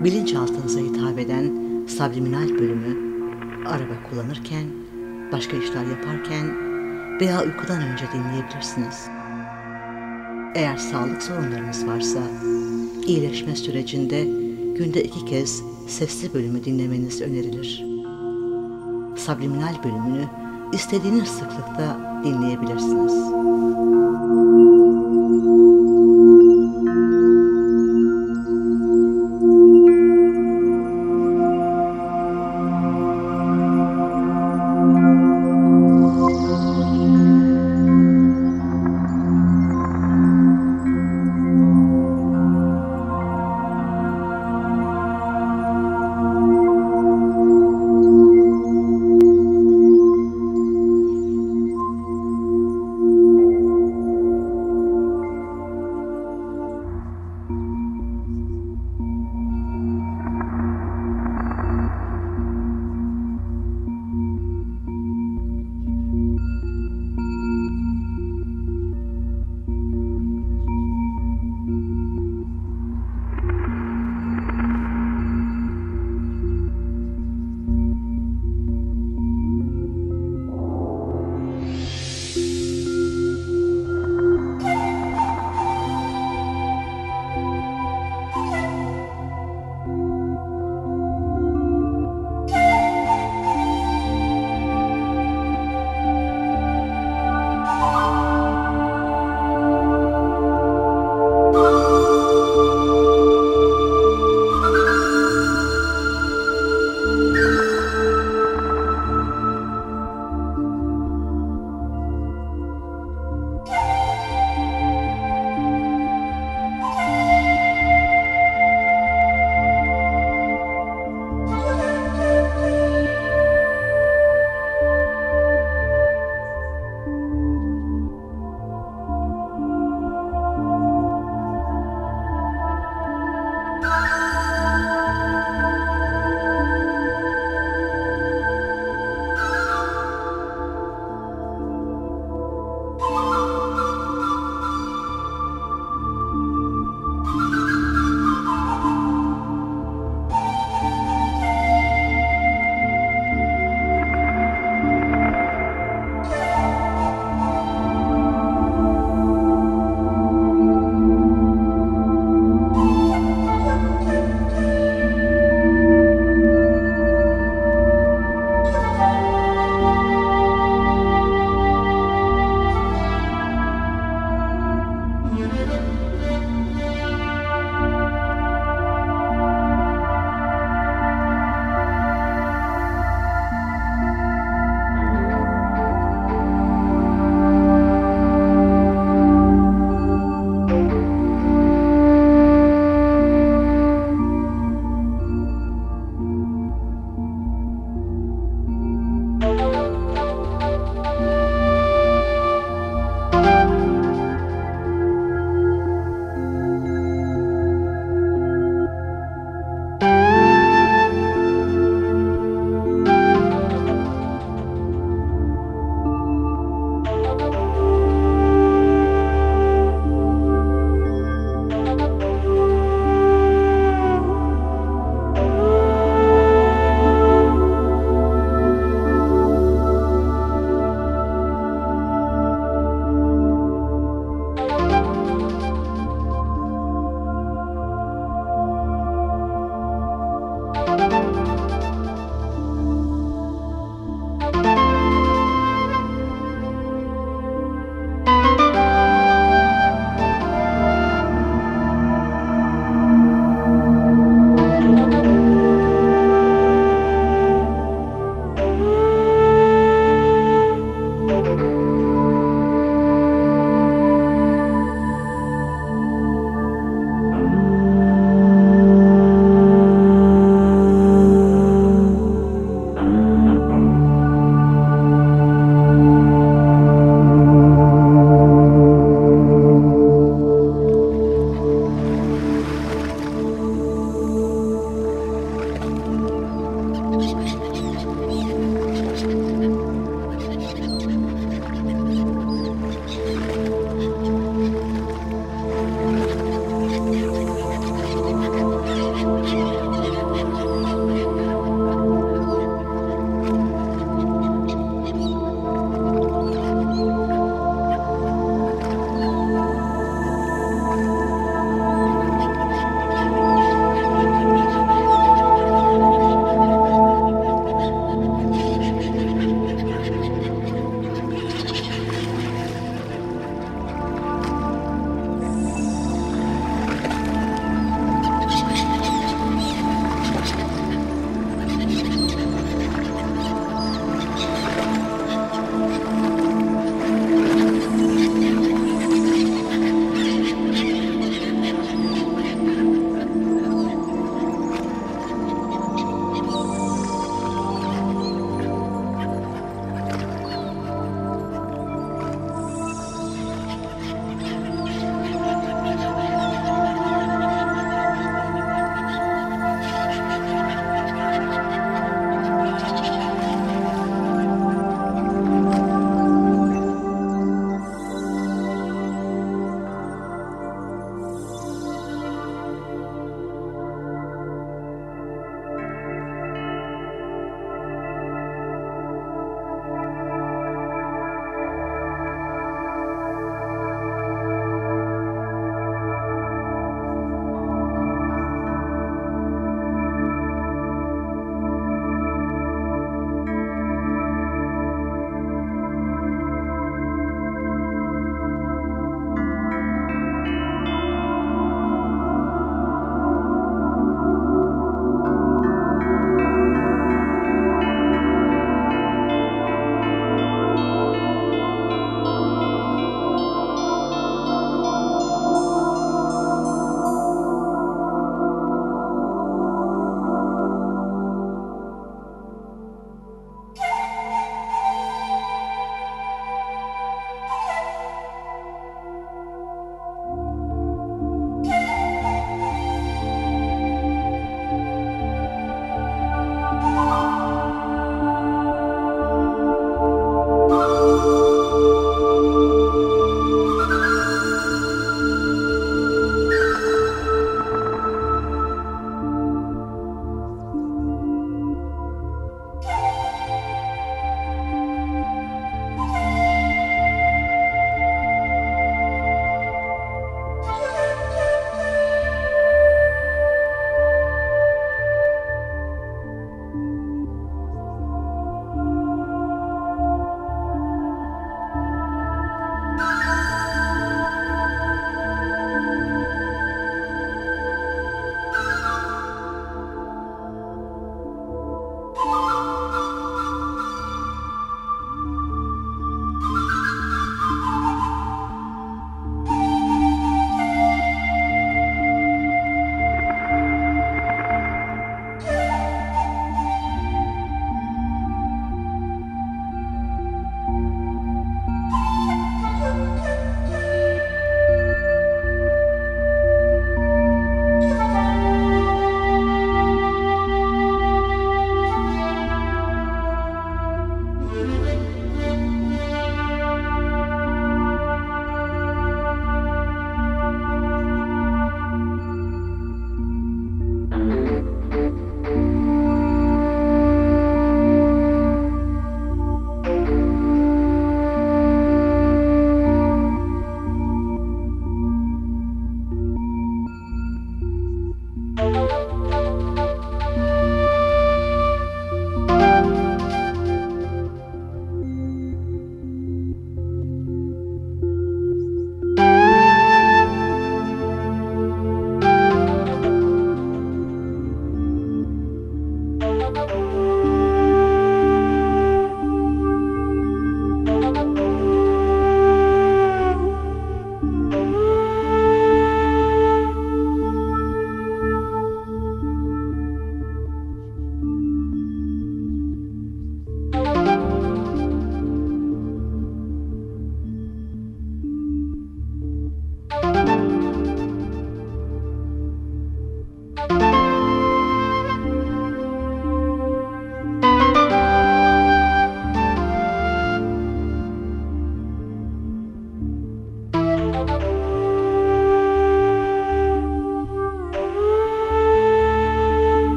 bilinçaltınıza hitap eden subliminal bölümü araba kullanırken, başka işler yaparken veya uykudan önce dinleyebilirsiniz. Eğer sağlık sorunlarınız varsa, iyileşme sürecinde günde iki kez sesli bölümü dinlemeniz önerilir. Subliminal bölümünü istediğiniz sıklıkta dinleyebilirsiniz.